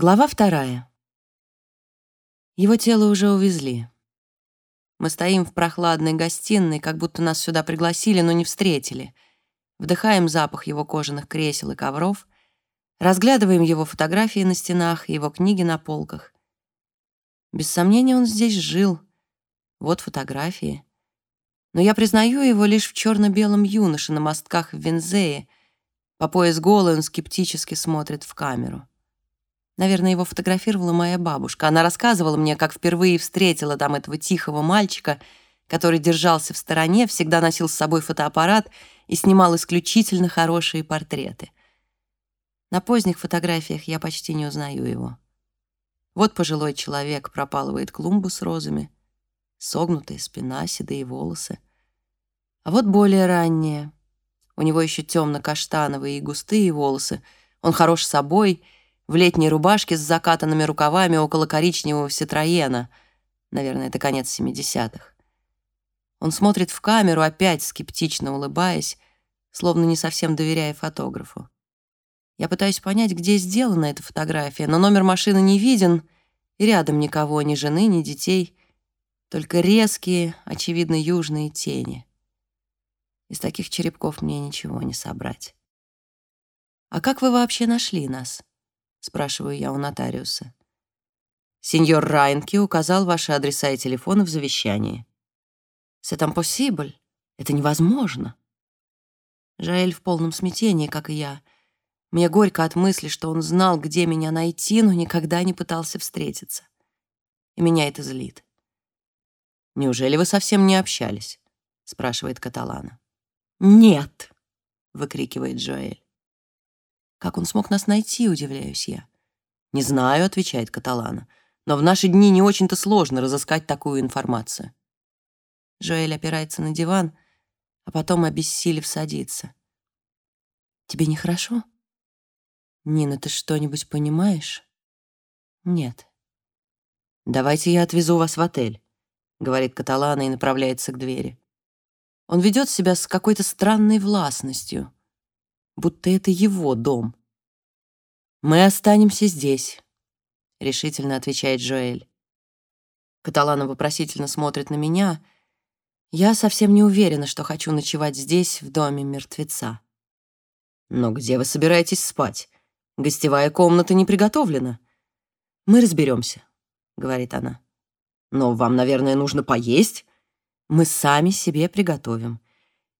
Глава вторая. Его тело уже увезли. Мы стоим в прохладной гостиной, как будто нас сюда пригласили, но не встретили. Вдыхаем запах его кожаных кресел и ковров, разглядываем его фотографии на стенах, его книги на полках. Без сомнения, он здесь жил. Вот фотографии. Но я признаю его лишь в черно-белом юноше на мостках в Вензее. По пояс голый он скептически смотрит в камеру. Наверное, его фотографировала моя бабушка. Она рассказывала мне, как впервые встретила там этого тихого мальчика, который держался в стороне, всегда носил с собой фотоаппарат и снимал исключительно хорошие портреты. На поздних фотографиях я почти не узнаю его. Вот пожилой человек пропалывает клумбу с розами, согнутая спина, седые волосы. А вот более ранние. У него еще темно-каштановые и густые волосы. Он хорош собой — в летней рубашке с закатанными рукавами около коричневого Ситроена. Наверное, это конец 70-х. Он смотрит в камеру, опять скептично улыбаясь, словно не совсем доверяя фотографу. Я пытаюсь понять, где сделана эта фотография, но номер машины не виден, и рядом никого, ни жены, ни детей, только резкие, очевидно, южные тени. Из таких черепков мне ничего не собрать. «А как вы вообще нашли нас?» — спрашиваю я у нотариуса. «Сеньор Райнки указал ваши адреса и телефоны в завещании». «C'est impossible. Это невозможно». Жаэль в полном смятении, как и я. Мне горько от мысли, что он знал, где меня найти, но никогда не пытался встретиться. И меня это злит. «Неужели вы совсем не общались?» — спрашивает Каталана. «Нет!» — выкрикивает Джоэль. Как он смог нас найти, удивляюсь я. «Не знаю», — отвечает Каталана, «но в наши дни не очень-то сложно разыскать такую информацию». Жоэль опирается на диван, а потом, обессилев, садится. «Тебе нехорошо?» «Нина, ты что-нибудь понимаешь?» «Нет». «Давайте я отвезу вас в отель», — говорит Каталана и направляется к двери. Он ведет себя с какой-то странной властностью — будто это его дом. «Мы останемся здесь», — решительно отвечает Джоэль. Каталана вопросительно смотрит на меня. Я совсем не уверена, что хочу ночевать здесь, в доме мертвеца. «Но где вы собираетесь спать? Гостевая комната не приготовлена». «Мы разберемся», — говорит она. «Но вам, наверное, нужно поесть?» «Мы сами себе приготовим».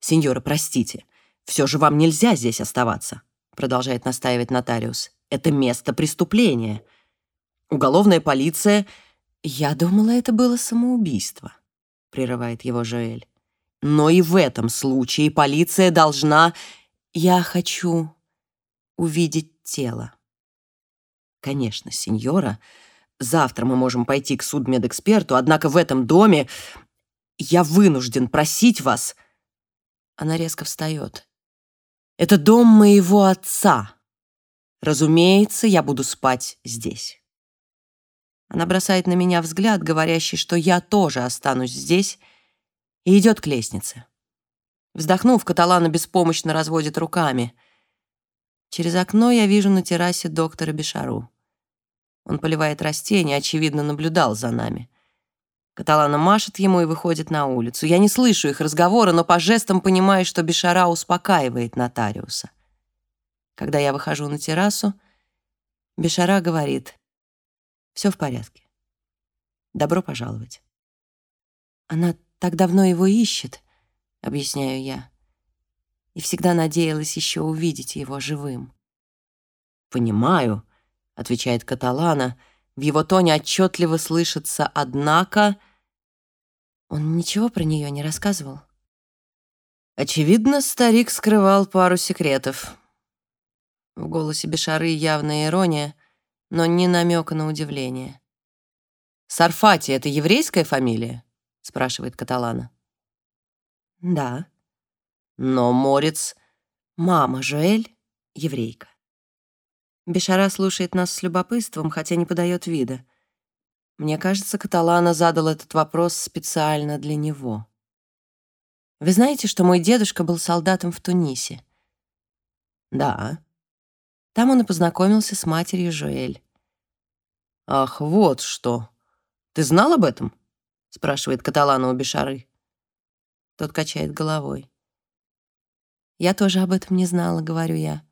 «Сеньора, простите, все же вам нельзя здесь оставаться», продолжает настаивать нотариус. «Это место преступления. Уголовная полиция...» «Я думала, это было самоубийство», прерывает его Жоэль. «Но и в этом случае полиция должна...» «Я хочу увидеть тело». «Конечно, сеньора. Завтра мы можем пойти к судмедэксперту, однако в этом доме я вынужден просить вас...» Она резко встает. Это дом моего отца. Разумеется, я буду спать здесь. Она бросает на меня взгляд, говорящий, что я тоже останусь здесь, и идет к лестнице. Вздохнув, Каталана беспомощно разводит руками. Через окно я вижу на террасе доктора Бешару. Он поливает растения, очевидно, наблюдал за нами. Каталана машет ему и выходит на улицу. Я не слышу их разговора, но по жестам понимаю, что Бешара успокаивает нотариуса. Когда я выхожу на террасу, Бешара говорит, «Все в порядке. Добро пожаловать». «Она так давно его ищет», — объясняю я, и всегда надеялась еще увидеть его живым. «Понимаю», — отвечает Каталана, — в его тоне отчетливо слышится «однако», он ничего про нее не рассказывал? Очевидно, старик скрывал пару секретов. В голосе Бешары явная ирония, но не намека на удивление. «Сарфати — это еврейская фамилия?» — спрашивает Каталана. «Да». «Но Морец...» «Мама Жоэль — еврейка». Бешара слушает нас с любопытством, хотя не подает вида. Мне кажется, Каталана задал этот вопрос специально для него. Вы знаете, что мой дедушка был солдатом в Тунисе? Да. Там он и познакомился с матерью Жоэль. «Ах, вот что! Ты знал об этом?» — спрашивает Каталана у Бешары. Тот качает головой. «Я тоже об этом не знала», — говорю я.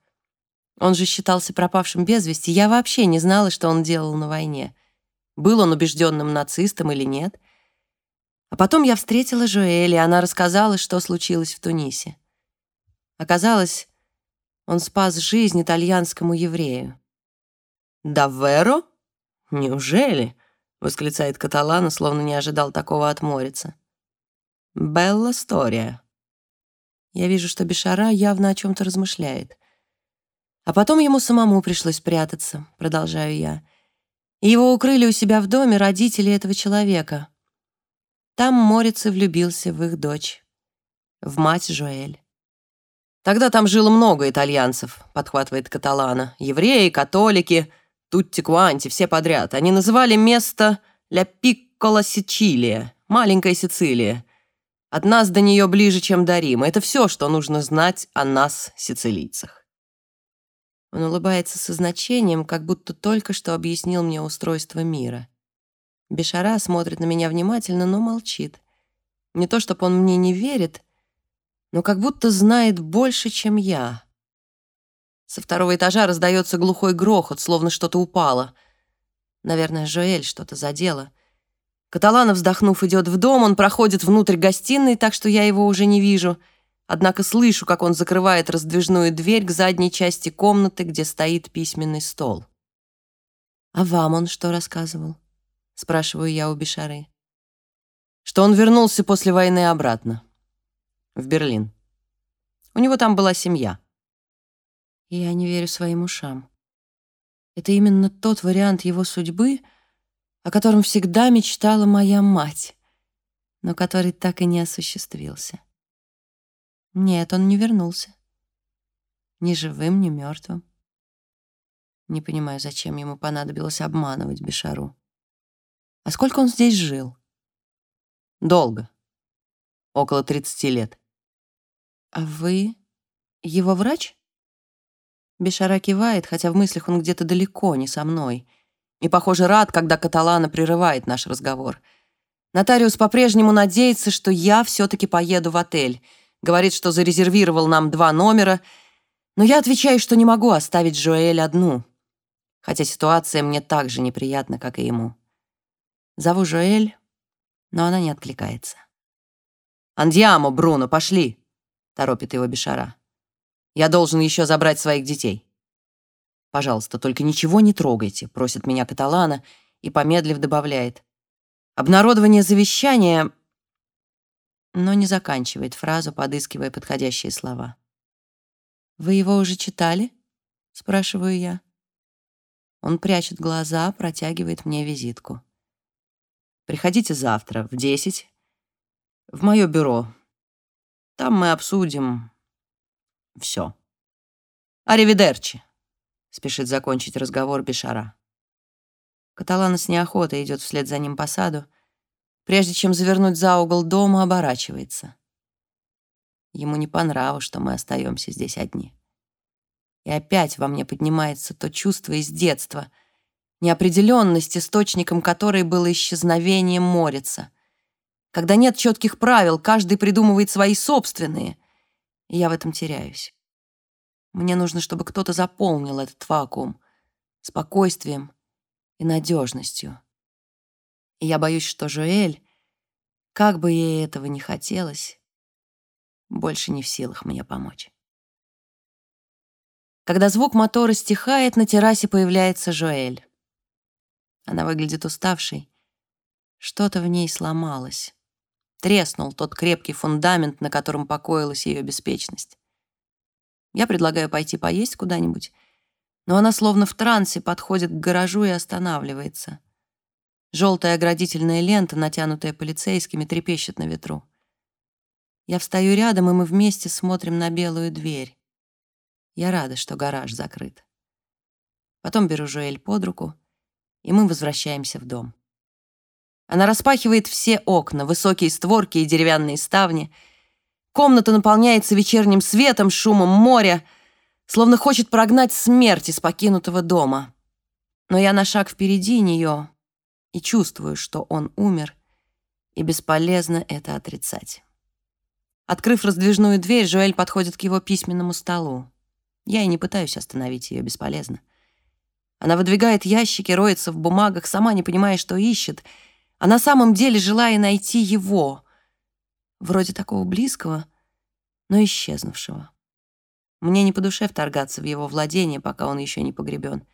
Он же считался пропавшим без вести. Я вообще не знала, что он делал на войне. Был он убежденным нацистом или нет. А потом я встретила Жоэли, она рассказала, что случилось в Тунисе. Оказалось, он спас жизнь итальянскому еврею. «Даверо? Неужели?» — восклицает Каталана, словно не ожидал такого от Морица. «Белла Стория». Я вижу, что Бешара явно о чем то размышляет. А потом ему самому пришлось прятаться, продолжаю я. Его укрыли у себя в доме родители этого человека. Там Морец и влюбился в их дочь, в мать Жоэль. Тогда там жило много итальянцев, подхватывает Каталана. Евреи, католики, тутти куанти, все подряд. Они называли место Ля Пиккола Сицилия, маленькая Сицилия. От нас до нее ближе, чем до Рима. Это все, что нужно знать о нас, сицилийцах. Он улыбается со значением, как будто только что объяснил мне устройство мира. Бешара смотрит на меня внимательно, но молчит. Не то, чтобы он мне не верит, но как будто знает больше, чем я. Со второго этажа раздается глухой грохот, словно что-то упало. Наверное, Жоэль что-то задела. Каталана, вздохнув, идет в дом, он проходит внутрь гостиной, так что я его уже не вижу — Однако слышу, как он закрывает раздвижную дверь к задней части комнаты, где стоит письменный стол. «А вам он что рассказывал?» — спрашиваю я у Бишары. «Что он вернулся после войны обратно. В Берлин. У него там была семья». Я не верю своим ушам. Это именно тот вариант его судьбы, о котором всегда мечтала моя мать, но который так и не осуществился. Нет, он не вернулся. Ни живым, ни мертвым. Не понимаю, зачем ему понадобилось обманывать Бешару. А сколько он здесь жил? Долго. Около 30 лет. А вы его врач? Бешара кивает, хотя в мыслях он где-то далеко, не со мной. И, похоже, рад, когда Каталана прерывает наш разговор. Нотариус по-прежнему надеется, что я все-таки поеду в отель — Говорит, что зарезервировал нам два номера, но я отвечаю, что не могу оставить Жоэль одну, хотя ситуация мне так же неприятна, как и ему. Зову Жоэль, но она не откликается. «Андиамо, Бруно, пошли!» — торопит его Бешара. «Я должен еще забрать своих детей». «Пожалуйста, только ничего не трогайте», — просит меня Каталана и, помедлив, добавляет. «Обнародование завещания но не заканчивает фразу, подыскивая подходящие слова. «Вы его уже читали?» — спрашиваю я. Он прячет глаза, протягивает мне визитку. «Приходите завтра в десять в мое бюро. Там мы обсудим все. Аривидерчи!» — спешит закончить разговор Бешара. Каталана с неохотой идет вслед за ним по саду, прежде чем завернуть за угол дома, оборачивается. Ему не понравилось, что мы остаемся здесь одни. И опять во мне поднимается то чувство из детства, неопределенность, источником которой было исчезновение Морица. Когда нет четких правил, каждый придумывает свои собственные, и я в этом теряюсь. Мне нужно, чтобы кто-то заполнил этот вакуум спокойствием и надежностью. Я боюсь, что Жуэль, как бы ей этого не хотелось, больше не в силах мне помочь. Когда звук мотора стихает, на террасе появляется Жоэль. Она выглядит уставшей. Что-то в ней сломалось. Треснул тот крепкий фундамент, на котором покоилась ее беспечность. Я предлагаю пойти поесть куда-нибудь, но она словно в трансе подходит к гаражу и останавливается. Желтая оградительная лента, натянутая полицейскими, трепещет на ветру. Я встаю рядом, и мы вместе смотрим на белую дверь. Я рада, что гараж закрыт. Потом беру Жуэль под руку, и мы возвращаемся в дом. Она распахивает все окна, высокие створки и деревянные ставни. Комната наполняется вечерним светом, шумом моря, словно хочет прогнать смерть из покинутого дома. Но я на шаг впереди нее и чувствую, что он умер, и бесполезно это отрицать. Открыв раздвижную дверь, Жуэль подходит к его письменному столу. Я и не пытаюсь остановить ее, бесполезно. Она выдвигает ящики, роется в бумагах, сама не понимая, что ищет, а на самом деле желая найти его, вроде такого близкого, но исчезнувшего. Мне не по душе вторгаться в его владение, пока он еще не погребен.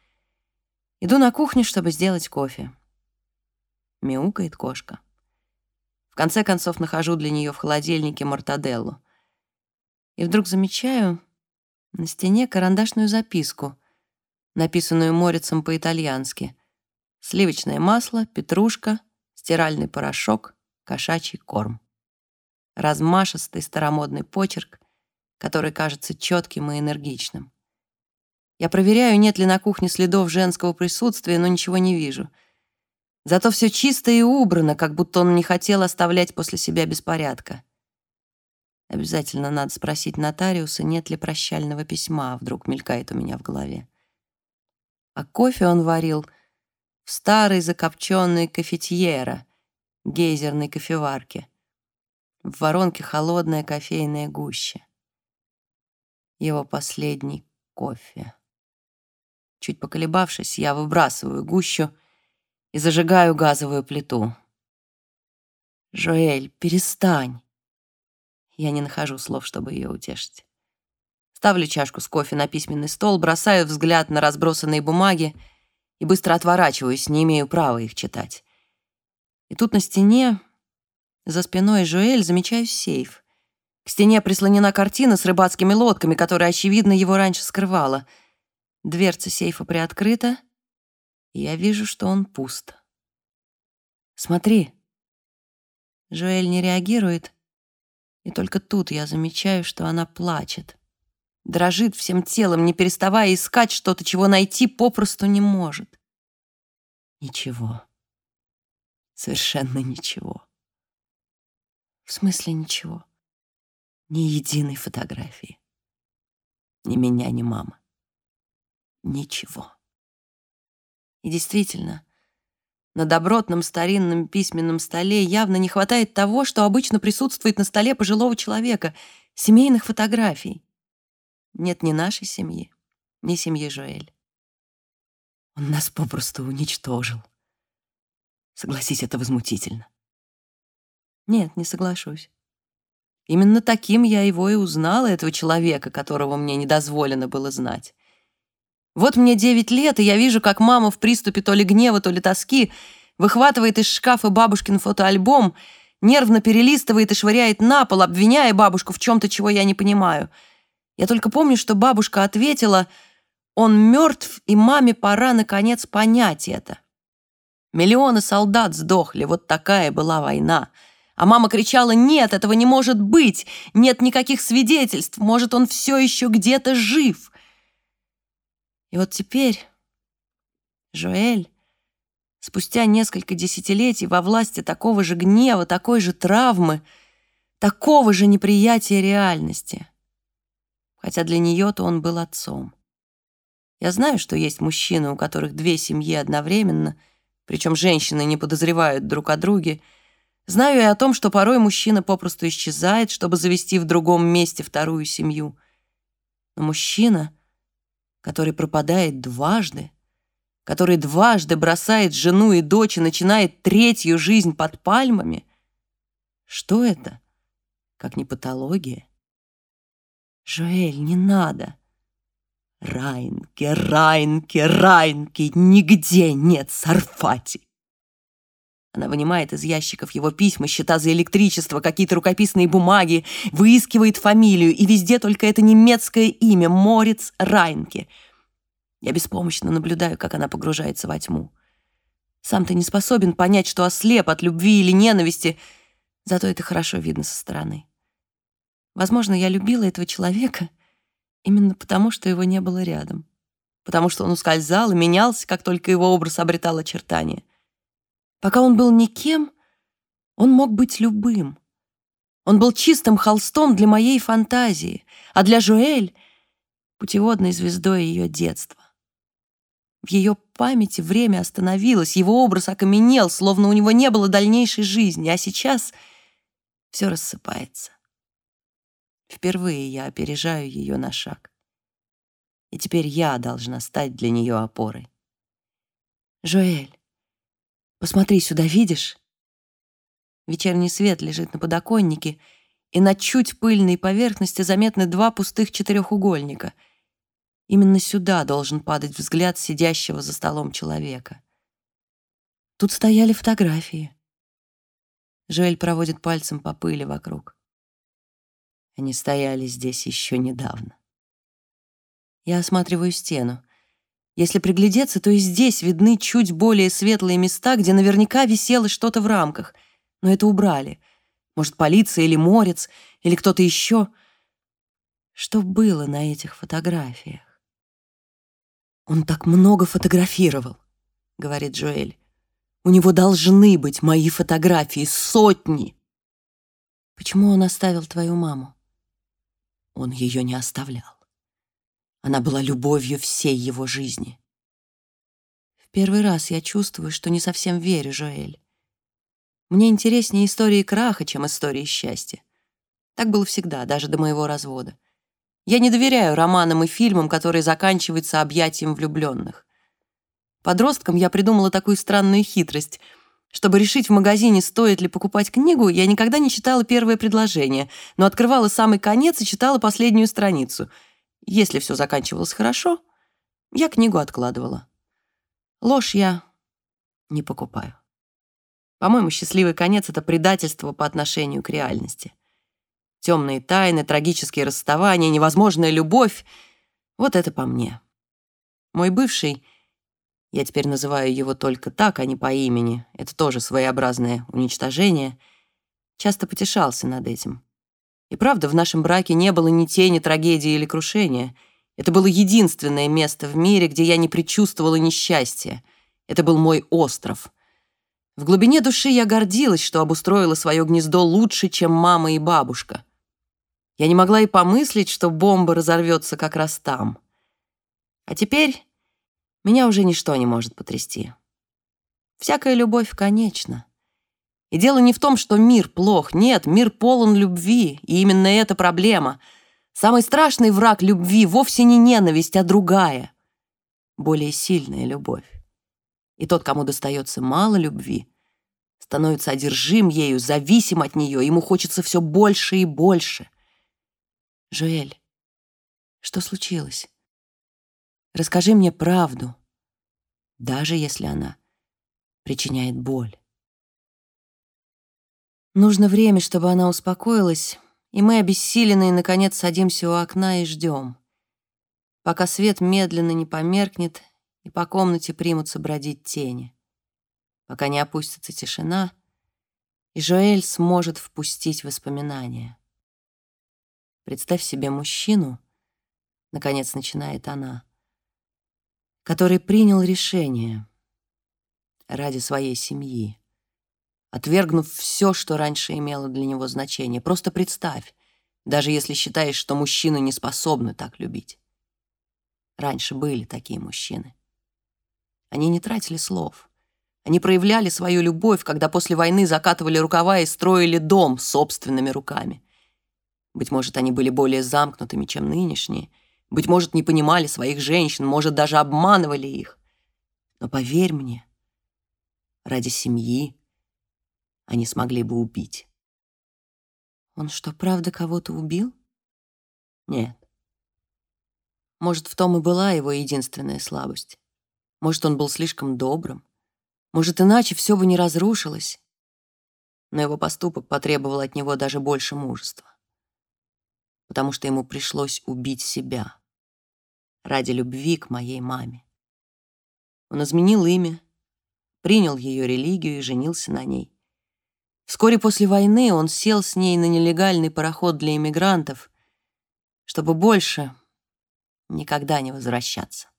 Иду на кухню, чтобы сделать кофе. Мяукает кошка. В конце концов нахожу для нее в холодильнике мортаделлу. И вдруг замечаю на стене карандашную записку, написанную Морицем по-итальянски. Сливочное масло, петрушка, стиральный порошок, кошачий корм. Размашистый старомодный почерк, который кажется четким и энергичным. Я проверяю, нет ли на кухне следов женского присутствия, но ничего не вижу. Зато все чисто и убрано, как будто он не хотел оставлять после себя беспорядка. Обязательно надо спросить нотариуса, нет ли прощального письма, вдруг мелькает у меня в голове. А кофе он варил в старой закопченной кафетьера, гейзерной кофеварке. В воронке холодная кофейная гуща его последний кофе. Чуть поколебавшись, я выбрасываю гущу и зажигаю газовую плиту. «Жоэль, перестань!» Я не нахожу слов, чтобы ее утешить. Ставлю чашку с кофе на письменный стол, бросаю взгляд на разбросанные бумаги и быстро отворачиваюсь, не имею права их читать. И тут на стене, за спиной Жоэль, замечаю сейф. К стене прислонена картина с рыбацкими лодками, которая, очевидно, его раньше скрывала. Дверца сейфа приоткрыта, я вижу, что он пуст. «Смотри». Жоэль не реагирует, и только тут я замечаю, что она плачет. Дрожит всем телом, не переставая искать что-то, чего найти попросту не может. Ничего. Совершенно ничего. В смысле ничего? Ни единой фотографии. Ни меня, ни мамы. Ничего. И действительно, на добротном старинном письменном столе явно не хватает того, что обычно присутствует на столе пожилого человека — семейных фотографий. Нет ни нашей семьи, ни семьи Жоэль. Он нас попросту уничтожил. Согласись, это возмутительно. Нет, не соглашусь. Именно таким я его и узнала, этого человека, которого мне не дозволено было знать. Вот мне девять лет, и я вижу, как мама в приступе то ли гнева, то ли тоски выхватывает из шкафа бабушкин фотоальбом, нервно перелистывает и швыряет на пол, обвиняя бабушку в чем-то, чего я не понимаю. Я только помню, что бабушка ответила, он мертв, и маме пора, наконец, понять это. Миллионы солдат сдохли, вот такая была война — а мама кричала, нет, этого не может быть, нет никаких свидетельств, может, он все еще где-то жив. И вот теперь Жоэль, спустя несколько десятилетий во власти такого же гнева, такой же травмы, такого же неприятия реальности. Хотя для нее-то он был отцом. Я знаю, что есть мужчины, у которых две семьи одновременно, причем женщины не подозревают друг о друге, Знаю и о том, что порой мужчина попросту исчезает, чтобы завести в другом месте вторую семью. Но мужчина, который пропадает дважды, который дважды бросает жену и дочь и начинает третью жизнь под пальмами, что это, как не патология? Жоэль, не надо. Райнке, Райнке, Райнке, нигде нет Сарфати. Она вынимает из ящиков его письма, счета за электричество, какие-то рукописные бумаги, выискивает фамилию, и везде только это немецкое имя — Морец Райнке. Я беспомощно наблюдаю, как она погружается во тьму. Сам ты не способен понять, что ослеп от любви или ненависти, зато это хорошо видно со стороны. Возможно, я любила этого человека именно потому, что его не было рядом, потому что он ускользал и менялся, как только его образ обретал очертания. Пока он был никем, он мог быть любым. Он был чистым холстом для моей фантазии, а для Жуэль — путеводной звездой ее детства. В ее памяти время остановилось, его образ окаменел, словно у него не было дальнейшей жизни, а сейчас все рассыпается. Впервые я опережаю ее на шаг. И теперь я должна стать для нее опорой. «Жоэль, посмотри сюда, видишь?» Вечерний свет лежит на подоконнике, и на чуть пыльной поверхности заметны два пустых четырехугольника. Именно сюда должен падать взгляд сидящего за столом человека. Тут стояли фотографии. Жоэль проводит пальцем по пыли вокруг. Они стояли здесь еще недавно. Я осматриваю стену. Если приглядеться, то и здесь видны чуть более светлые места, где наверняка висело что-то в рамках. Но это убрали. Может, полиция или морец, или кто-то еще. Что было на этих фотографиях? «Он так много фотографировал», — говорит Джоэль. «У него должны быть мои фотографии, сотни!» «Почему он оставил твою маму?» Он ее не оставлял. Она была любовью всей его жизни. В первый раз я чувствую, что не совсем верю Жоэль. Мне интереснее истории краха, чем истории счастья. Так было всегда, даже до моего развода. Я не доверяю романам и фильмам, которые заканчиваются объятием влюбленных. Подростком я придумала такую странную хитрость — чтобы решить в магазине, стоит ли покупать книгу, я никогда не читала первое предложение, но открывала самый конец и читала последнюю страницу. Если все заканчивалось хорошо, я книгу откладывала. Ложь я не покупаю. По-моему, счастливый конец — это предательство по отношению к реальности. Темные тайны, трагические расставания, невозможная любовь — вот это по мне. Мой бывший — я теперь называю его только так, а не по имени, это тоже своеобразное уничтожение, часто потешался над этим. И правда, в нашем браке не было ни тени трагедии или крушения. Это было единственное место в мире, где я не предчувствовала несчастья. Это был мой остров. В глубине души я гордилась, что обустроила свое гнездо лучше, чем мама и бабушка. Я не могла и помыслить, что бомба разорвется как раз там. А теперь меня уже ничто не может потрясти. Всякая любовь конечна. И дело не в том, что мир плох. Нет, мир полон любви, и именно эта проблема. Самый страшный враг любви вовсе не ненависть, а другая, более сильная любовь. И тот, кому достается мало любви, становится одержим ею, зависим от нее, ему хочется все больше и больше. Жуэль, что случилось? Расскажи мне правду, даже если она причиняет боль. Нужно время, чтобы она успокоилась, и мы, обессиленные, наконец садимся у окна и ждем, пока свет медленно не померкнет и по комнате примутся бродить тени, пока не опустится тишина, и Жоэль сможет впустить воспоминания. Представь себе мужчину, наконец начинает она, который принял решение ради своей семьи, отвергнув все, что раньше имело для него значение. Просто представь, даже если считаешь, что мужчины не способны так любить. Раньше были такие мужчины. Они не тратили слов. Они проявляли свою любовь, когда после войны закатывали рукава и строили дом собственными руками. Быть может, они были более замкнутыми, чем нынешние — быть может, не понимали своих женщин, может, даже обманывали их. Но поверь мне, ради семьи они смогли бы убить. Он что, правда кого-то убил? Нет. Может, в том и была его единственная слабость. Может, он был слишком добрым. Может, иначе все бы не разрушилось. Но его поступок потребовал от него даже больше мужества. Потому что ему пришлось убить себя ради любви к моей маме. Он изменил имя, принял ее религию и женился на ней. Вскоре после войны он сел с ней на нелегальный пароход для иммигрантов, чтобы больше никогда не возвращаться.